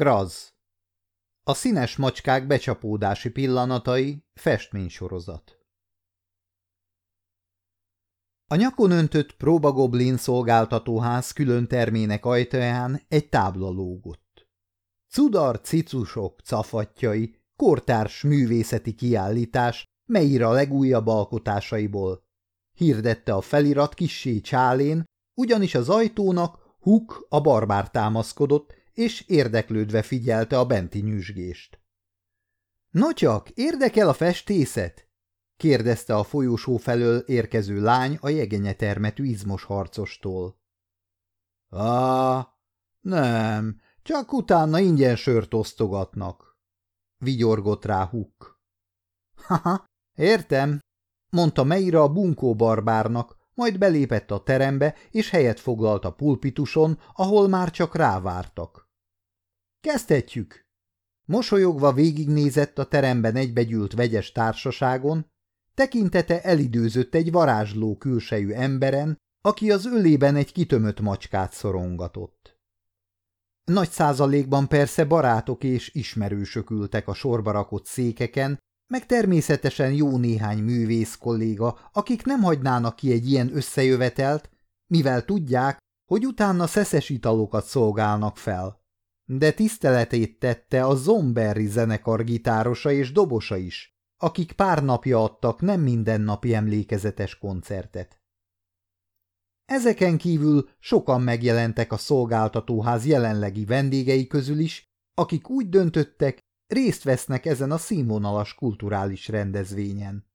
Kraz A színes macskák becsapódási pillanatai festménysorozat A nyakon öntött próbagoblin szolgáltatóház külön termének ajtaján egy tábla lógott. Cudar cicusok cafatjai, kortárs művészeti kiállítás, melyir a legújabb alkotásaiból. Hirdette a felirat kissé csálén, ugyanis az ajtónak Huk a barbár támaszkodott, és érdeklődve figyelte a benti nyüzsgést. – No csak, érdekel a festészet? – kérdezte a folyósó felől érkező lány a jegenyetermetű izmos harcostól. – Á, nem, csak utána ingyen sört osztogatnak – vigyorgott rá Huk. – Haha, értem – mondta Meira a bunkó barbárnak, majd belépett a terembe, és helyet foglalt a pulpituson, ahol már csak rávártak. Kezdhetjük! Mosolyogva végignézett a teremben egybegyűlt vegyes társaságon, tekintete elidőzött egy varázsló külsejű emberen, aki az ölében egy kitömött macskát szorongatott. Nagy százalékban persze barátok és ismerősök ültek a sorba rakott székeken, meg természetesen jó néhány művész kolléga, akik nem hagynának ki egy ilyen összejövetelt, mivel tudják, hogy utána szeszes italokat szolgálnak fel. De tiszteletét tette a Zomberry zenekar gitárosa és dobosa is, akik pár napja adtak nem mindennapi emlékezetes koncertet. Ezeken kívül sokan megjelentek a szolgáltatóház jelenlegi vendégei közül is, akik úgy döntöttek, részt vesznek ezen a színvonalas kulturális rendezvényen.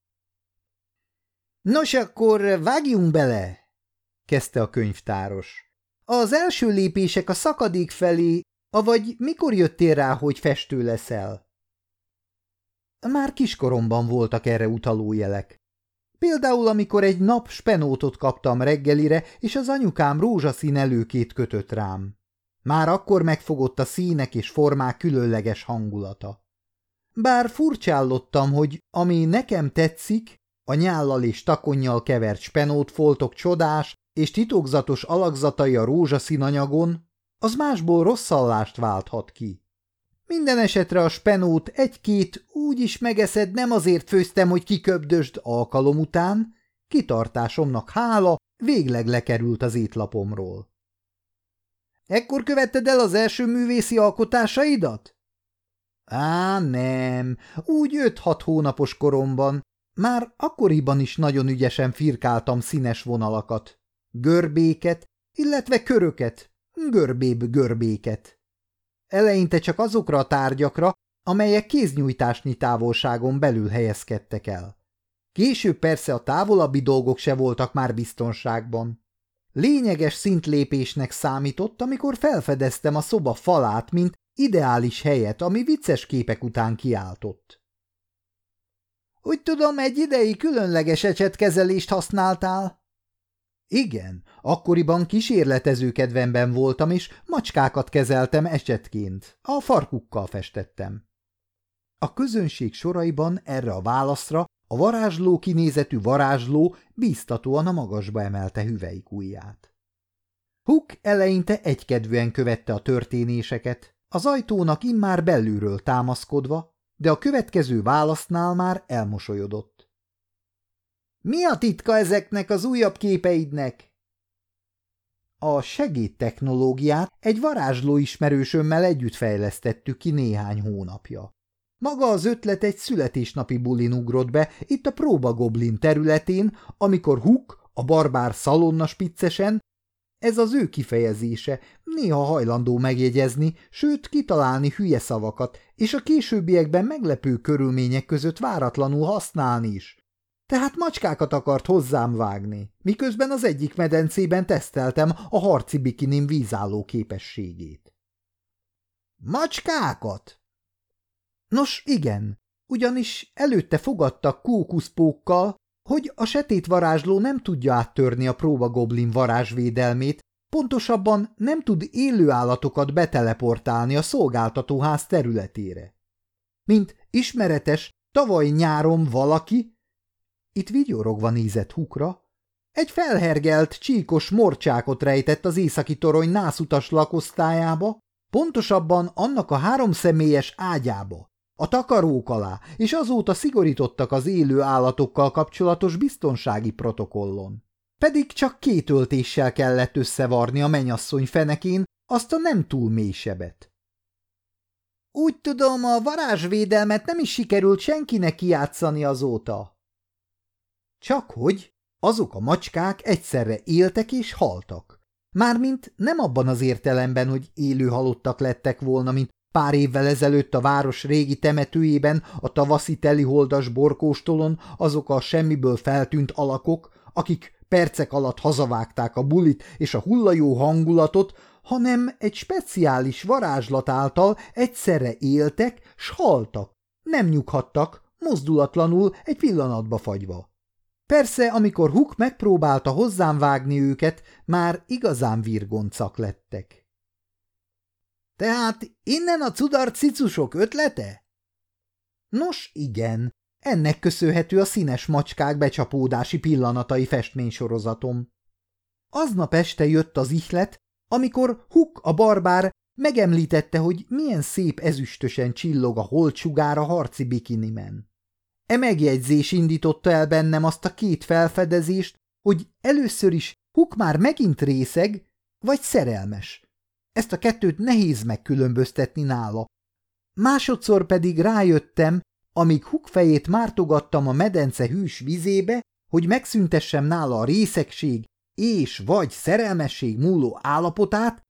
Nos, akkor vágjunk bele, kezdte a könyvtáros. Az első lépések a szakadék felé, avagy mikor jöttél rá, hogy festő leszel? Már kiskoromban voltak erre utaló jelek. Például, amikor egy nap spenótot kaptam reggelire, és az anyukám rózsaszín előkét kötött rám. Már akkor megfogott a színek és formák különleges hangulata. Bár furcsállottam, hogy ami nekem tetszik, a nyállal és takonnyal kevert spenót foltok csodás és titokzatos alakzatai a rózsaszín anyagon, az másból rosszallást válthat ki. Minden esetre a spenót egy-két úgy is megeszed, nem azért főztem, hogy kiköbdösd alkalom után, kitartásomnak hála, végleg lekerült az étlapomról. Ekkor követted el az első művészi alkotásaidat? Á, nem, úgy öt-hat hónapos koromban. Már akkoriban is nagyon ügyesen firkáltam színes vonalakat. Görbéket, illetve köröket, görbébb görbéket. Eleinte csak azokra a tárgyakra, amelyek kéznyújtásnyi távolságon belül helyezkedtek el. Később persze a távolabbi dolgok se voltak már biztonságban. Lényeges szintlépésnek számított, amikor felfedeztem a szoba falát, mint ideális helyet, ami vicces képek után kiáltott. Úgy tudom, egy idei különleges ecsetkezelést használtál? Igen, akkoriban kísérletező kedvemben voltam, és macskákat kezeltem esetként, a farkukkal festettem. A közönség soraiban erre a válaszra a varázsló kinézetű varázsló bíztatóan a magasba emelte hüveik ujját. Hook eleinte egykedvűen követte a történéseket, az ajtónak immár belülről támaszkodva, de a következő válasznál már elmosolyodott. – Mi a titka ezeknek az újabb képeidnek? A segédtechnológiát egy varázsló ismerősömmel együtt fejlesztettük ki néhány hónapja. Maga az ötlet egy születésnapi bulin ugrott be itt a próbagoblin területén, amikor Hook, a barbár szalonna spiccesen, ez az ő kifejezése, néha hajlandó megjegyezni, sőt kitalálni hülye szavakat, és a későbbiekben meglepő körülmények között váratlanul használni is. Tehát macskákat akart hozzám vágni, miközben az egyik medencében teszteltem a harci bikinim vízálló képességét. Macskákat? Nos, igen, ugyanis előtte fogadtak kókuszpókkal, hogy a setét varázsló nem tudja áttörni a próbagoblin varázsvédelmét, pontosabban nem tud élő állatokat beteleportálni a szolgáltatóház területére. Mint ismeretes, tavaly nyáron valaki, itt vigyorogva nézett hukra, egy felhergelt, csíkos morcsákot rejtett az északi torony nászutas lakosztályába, Pontosabban annak a háromszemélyes ágyába, a takarók alá, és azóta szigorítottak az élő állatokkal kapcsolatos biztonsági protokollon. Pedig csak két öltéssel kellett összevarni a menyasszony fenekén azt a nem túl mély sebet. Úgy tudom, a varázsvédelmet nem is sikerült senkinek kijátszani azóta. Csak hogy azok a macskák egyszerre éltek és haltak. Mármint nem abban az értelemben, hogy élő halottak lettek volna, mint pár évvel ezelőtt a város régi temetőjében a tavaszi teliholdas borkóstolon azok a semmiből feltűnt alakok, akik percek alatt hazavágták a bulit és a hullajó hangulatot, hanem egy speciális varázslat által egyszerre éltek, s haltak, nem nyughattak, mozdulatlanul egy pillanatba fagyva. Persze, amikor Huk megpróbálta hozzám vágni őket, már igazán virgoncak lettek. Tehát innen a cudar cicusok ötlete? Nos, igen. Ennek köszönhető a színes macskák becsapódási pillanatai festménysorozatom. Aznap este jött az ihlet, amikor Huk a barbár megemlítette, hogy milyen szép ezüstösen csillog a holtsugár a harci bikinimen. E megjegyzés indította el bennem azt a két felfedezést, hogy először is Huk már megint részeg, vagy szerelmes. Ezt a kettőt nehéz megkülönböztetni nála. Másodszor pedig rájöttem, amíg Huk fejét mártogattam a medence hűs vizébe, hogy megszüntessem nála a részegség és vagy szerelmesség múló állapotát,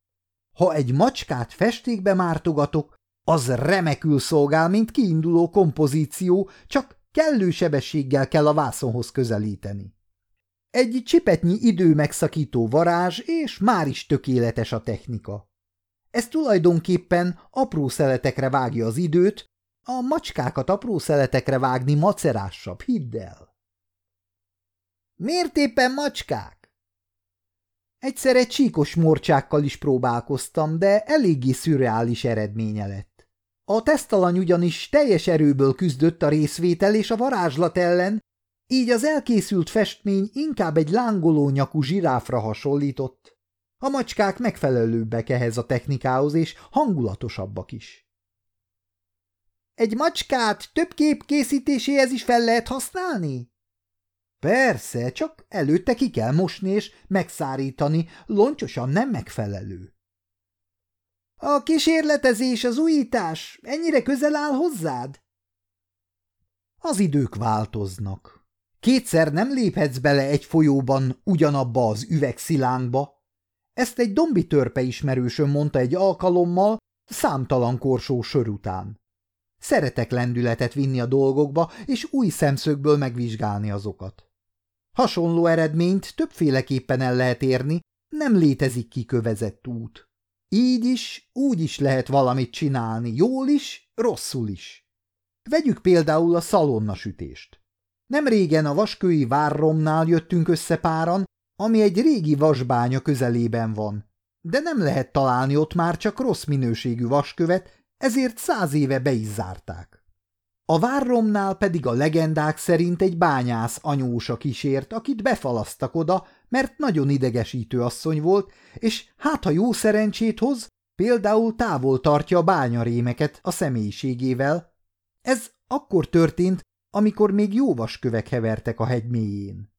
ha egy macskát festékbe mártogatok, az remekül szolgál, mint kiinduló kompozíció, csak kellő sebességgel kell a vászonhoz közelíteni. Egy csipetnyi idő megszakító varázs, és már is tökéletes a technika. Ez tulajdonképpen apró szeletekre vágja az időt, a macskákat apró szeletekre vágni macerásabb, hidd el. Miért éppen macskák? Egyszer egy csíkos morcsákkal is próbálkoztam, de eléggé szürreális eredménye lett. A tesztalany ugyanis teljes erőből küzdött a részvétel és a varázslat ellen, így az elkészült festmény inkább egy lángoló nyakú zsiráfra hasonlított. A macskák megfelelőbbek ehhez a technikához, és hangulatosabbak is. Egy macskát több kép készítéséhez is fel lehet használni? Persze, csak előtte ki kell mosni és megszárítani, loncsosan nem megfelelő. A kísérletezés, az újítás ennyire közel áll hozzád? Az idők változnak. Kétszer nem léphetsz bele egy folyóban ugyanabba az üvegszilánkba. Ezt egy dombi törpe ismerősöm mondta egy alkalommal, számtalan korsó sör után. Szeretek lendületet vinni a dolgokba, és új szemszögből megvizsgálni azokat. Hasonló eredményt többféleképpen el lehet érni, nem létezik kikövezett út. Így is, úgy is lehet valamit csinálni, jól is, rosszul is. Vegyük például a szalonnasütést. Nem régen a vaskői várromnál jöttünk össze páran, ami egy régi vasbánya közelében van, de nem lehet találni ott már csak rossz minőségű vaskövet, ezért száz éve be is zárták. A várromnál pedig a legendák szerint egy bányász anyósa kísért, akit befalasztak oda, mert nagyon idegesítő asszony volt, és hát ha jó szerencsét hoz, például távol tartja a bányarémeket a személyiségével. Ez akkor történt, amikor még jó vaskövek hevertek a hegy mélyén.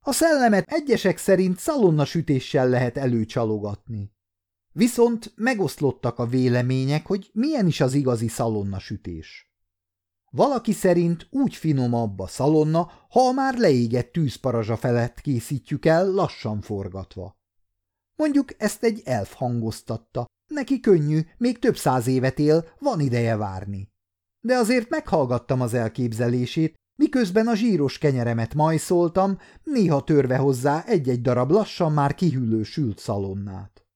A szellemet egyesek szerint szalonnasütéssel lehet előcsalogatni. Viszont megoszlottak a vélemények, hogy milyen is az igazi szalonnasütés. Valaki szerint úgy finomabb a szalonna, ha már leégett tűzparazsa felett készítjük el lassan forgatva. Mondjuk ezt egy elf hangoztatta, neki könnyű, még több száz évet él, van ideje várni. De azért meghallgattam az elképzelését, miközben a zsíros kenyeremet majszoltam, néha törve hozzá egy-egy darab lassan már kihűlő sült szalonnát.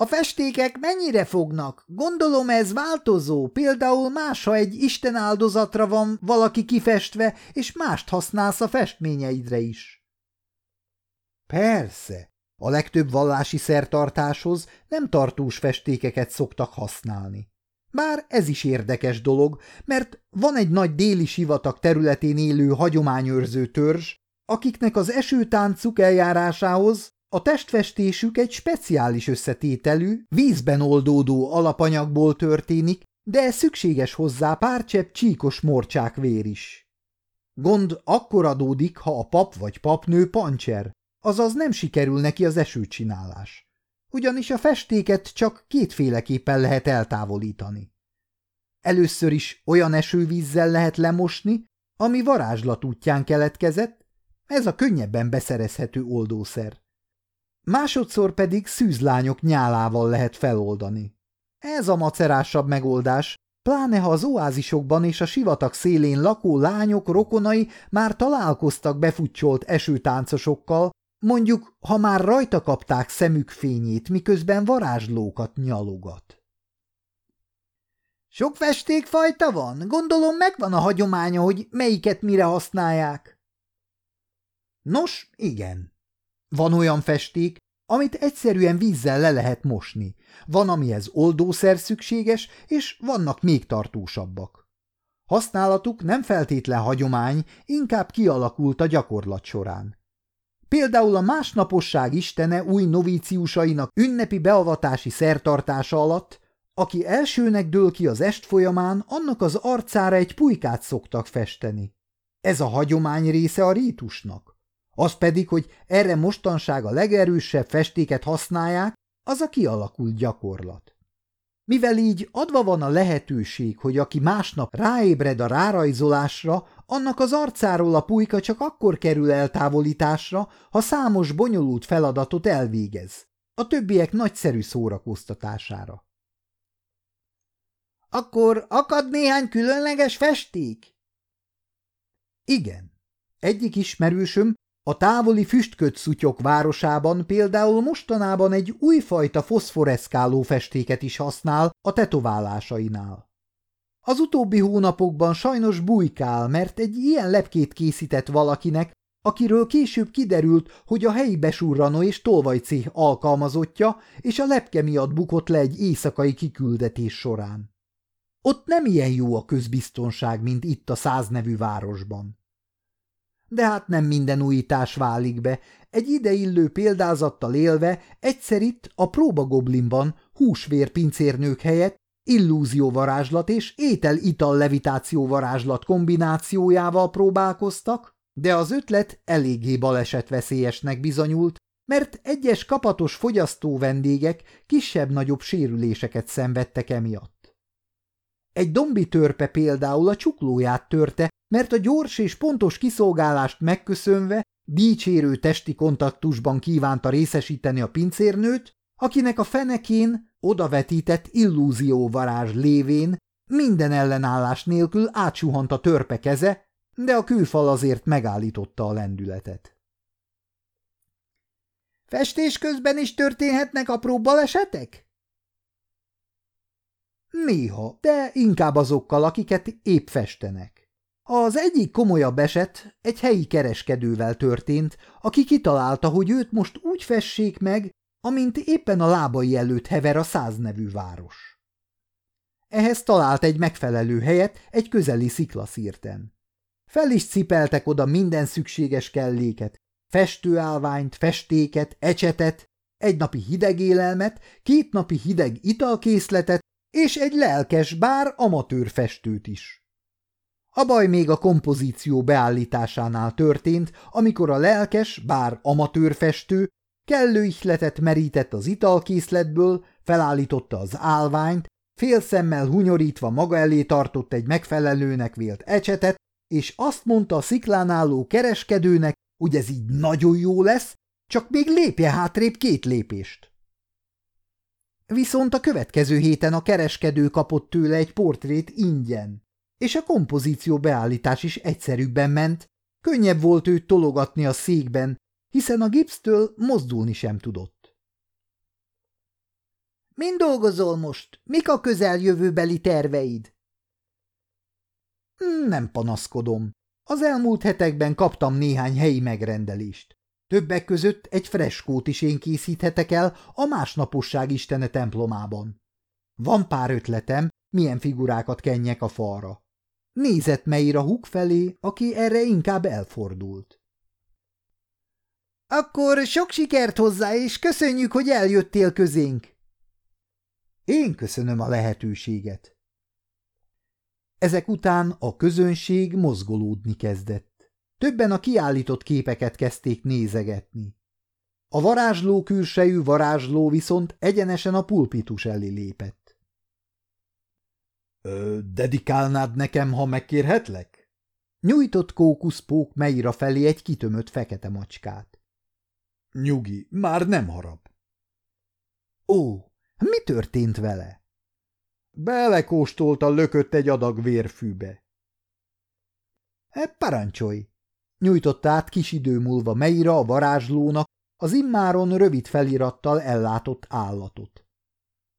A festékek mennyire fognak? Gondolom ez változó, például más, ha egy Isten áldozatra van valaki kifestve, és mást használsz a festményeidre is. Persze, a legtöbb vallási szertartáshoz nem tartós festékeket szoktak használni. Bár ez is érdekes dolog, mert van egy nagy déli sivatag területén élő hagyományőrző törzs, akiknek az esőtáncuk eljárásához A testfestésük egy speciális összetételű, vízben oldódó alapanyagból történik, de szükséges hozzá pár csepp csíkos morcsák vér is. Gond akkor adódik, ha a pap vagy papnő pancser, azaz nem sikerül neki az esőcsinálás. Ugyanis a festéket csak kétféleképpen lehet eltávolítani. Először is olyan esővízzel lehet lemosni, ami varázslat útján keletkezett, ez a könnyebben beszerezhető oldószer. Másodszor pedig szűzlányok nyálával lehet feloldani. Ez a macerásabb megoldás, pláne ha az oázisokban és a sivatag szélén lakó lányok rokonai már találkoztak befutcsolt esőtáncosokkal, mondjuk, ha már rajta kapták szemük fényét, miközben varázslókat nyalogat. Sok festékfajta van? Gondolom megvan a hagyománya, hogy melyiket mire használják. Nos, igen. Van olyan festék, amit egyszerűen vízzel le lehet mosni. Van, amihez oldószer szükséges, és vannak még tartósabbak. Használatuk nem feltétlen hagyomány, inkább kialakult a gyakorlat során. Például a másnaposság istene új novíciusainak ünnepi beavatási szertartása alatt, aki elsőnek dől ki az est folyamán, annak az arcára egy pulykát szoktak festeni. Ez a hagyomány része a rítusnak. Az pedig, hogy erre mostanság a legerősebb festéket használják, az a kialakult gyakorlat. Mivel így adva van a lehetőség, hogy aki másnap ráébred a rárajzolásra, annak az arcáról a pulyka csak akkor kerül eltávolításra, ha számos bonyolult feladatot elvégez, a többiek nagyszerű szórakoztatására. Akkor akad néhány különleges festék? Igen. Egyik ismerősöm a távoli füstköt szutyok városában például mostanában egy újfajta foszforeszkáló festéket is használ a tetoválásainál. Az utóbbi hónapokban sajnos bujkál, mert egy ilyen lepkét készített valakinek, akiről később kiderült, hogy a helyi besurranó és tolvajcéh alkalmazottja, és a lepke miatt bukott le egy éjszakai kiküldetés során. Ott nem ilyen jó a közbiztonság, mint itt a száznevű városban. De hát nem minden újítás válik be. Egy ideillő példázattal élve egyszer itt a próbagoblinban húsvér pincérnők helyett illúzióvarázslat és étel-ital levitáció kombinációjával próbálkoztak, de az ötlet eléggé balesetveszélyesnek bizonyult, mert egyes kapatos fogyasztó vendégek kisebb-nagyobb sérüléseket szenvedtek emiatt. Egy dombi törpe például a csuklóját törte, mert a gyors és pontos kiszolgálást megköszönve dicsérő testi kontaktusban kívánta részesíteni a pincérnőt, akinek a fenekén odavetített illúzióvarázs lévén minden ellenállás nélkül átsuhant a törpe keze, de a kőfal azért megállította a lendületet. Festés közben is történhetnek apró balesetek? Néha, de inkább azokkal, akiket épp festenek. Az egyik komolyabb eset egy helyi kereskedővel történt, aki kitalálta, hogy őt most úgy fessék meg, amint éppen a lábai előtt hever a száz nevű város. Ehhez talált egy megfelelő helyet egy közeli sziklaszírten. Fel is cipeltek oda minden szükséges kelléket, festőállványt, festéket, ecsetet, egy napi hideg élelmet, két napi hideg italkészletet és egy lelkes, bár amatőr festőt is. A baj még a kompozíció beállításánál történt, amikor a lelkes, bár amatőr festő kellő ihletet merített az italkészletből, felállította az állványt, fél szemmel hunyorítva maga elé tartott egy megfelelőnek vélt ecsetet, és azt mondta a sziklán álló kereskedőnek, hogy ez így nagyon jó lesz, csak még lépje hátrébb két lépést. Viszont a következő héten a kereskedő kapott tőle egy portrét ingyen, és a kompozíció beállítás is egyszerűbben ment, könnyebb volt őt tologatni a székben, hiszen a gipsztől mozdulni sem tudott. – Mind dolgozol most? Mik a közeljövőbeli terveid? – Nem panaszkodom. Az elmúlt hetekben kaptam néhány helyi megrendelést. Többek között egy freskót is én készíthetek el a másnaposság istene templomában. Van pár ötletem, milyen figurákat kenjek a falra. Nézett Meir a húg felé, aki erre inkább elfordult. Akkor sok sikert hozzá, és köszönjük, hogy eljöttél közénk. Én köszönöm a lehetőséget. Ezek után a közönség mozgolódni kezdett. Többen a kiállított képeket kezdték nézegetni. A varázsló külsejű varázsló viszont egyenesen a pulpitus elé lépett. Ö, dedikálnád nekem, ha megkérhetlek? Nyújtott kókuszpók Meira felé egy kitömött fekete macskát. Nyugi, már nem harap. Ó, mi történt vele? Belekóstolta lökött egy adag vérfűbe. E, parancsolj! Nyújtotta át kis idő múlva Meira a varázslónak az immáron rövid felirattal ellátott állatot.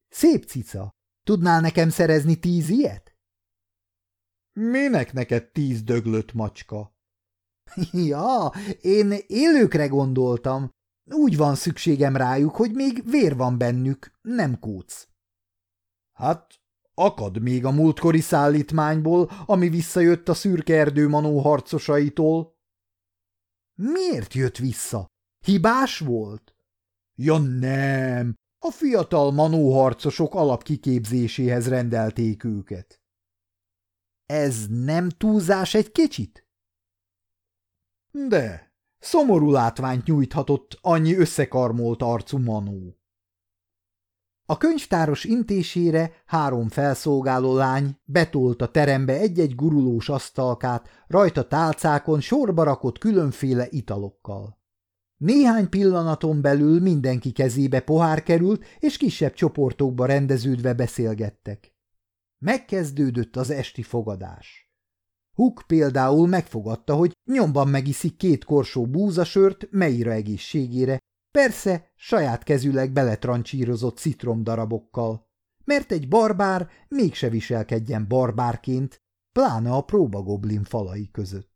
Szép cica! Tudnál nekem szerezni tíz ilyet? Minek neked tíz döglött macska? Ja, én élőkre gondoltam. Úgy van szükségem rájuk, hogy még vér van bennük, nem kóc. Hát, akad még a múltkori szállítmányból, ami visszajött a szürke erdőmanó harcosaitól. Miért jött vissza? Hibás volt? Ja nem, a fiatal manóharcosok alapkiképzéséhez rendelték őket. Ez nem túlzás egy kicsit? De, szomorú látványt nyújthatott annyi összekarmolt arcú manó. A könyvtáros intésére három felszolgáló lány betolt a terembe egy-egy gurulós asztalkát, rajta tálcákon sorba rakott különféle italokkal. Néhány pillanaton belül mindenki kezébe pohár került, és kisebb csoportokba rendeződve beszélgettek. Megkezdődött az esti fogadás. Huk például megfogadta, hogy nyomban megiszik két korsó búzasört Meira egészségére, persze saját kezüleg beletrancsírozott citromdarabokkal, mert egy barbár mégse viselkedjen barbárként, pláne a próbagoblin falai között.